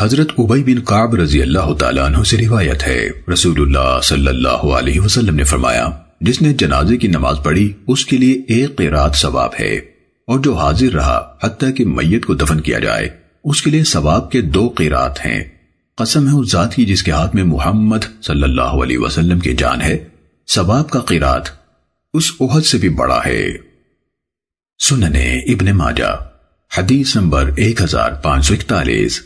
حضرت عبی بن قعب رضی اللہ تعالیٰ عنہ سے روایت ہے۔ رسول اللہ صلی اللہ علیہ وسلم نے فرمایا، جس نے جنازے کی نماز پڑھی، اس کے لیے ایک قیرات ثواب ہے۔ اور جو حاضر رہا، حتیٰ کہ میت کو دفن کیا جائے، اس کے لیے ثواب کے دو قیرات ہیں۔ قسم ہے اس ذات کی جس کے ہاتھ میں محمد صلی اللہ علیہ وسلم کی جان ہے۔ ثواب کا قیرات اس احد سے بھی بڑا ہے۔ سننے ابن ماجہ، حدیث نمبر ایک ہزار پانچ سو اکتالیس۔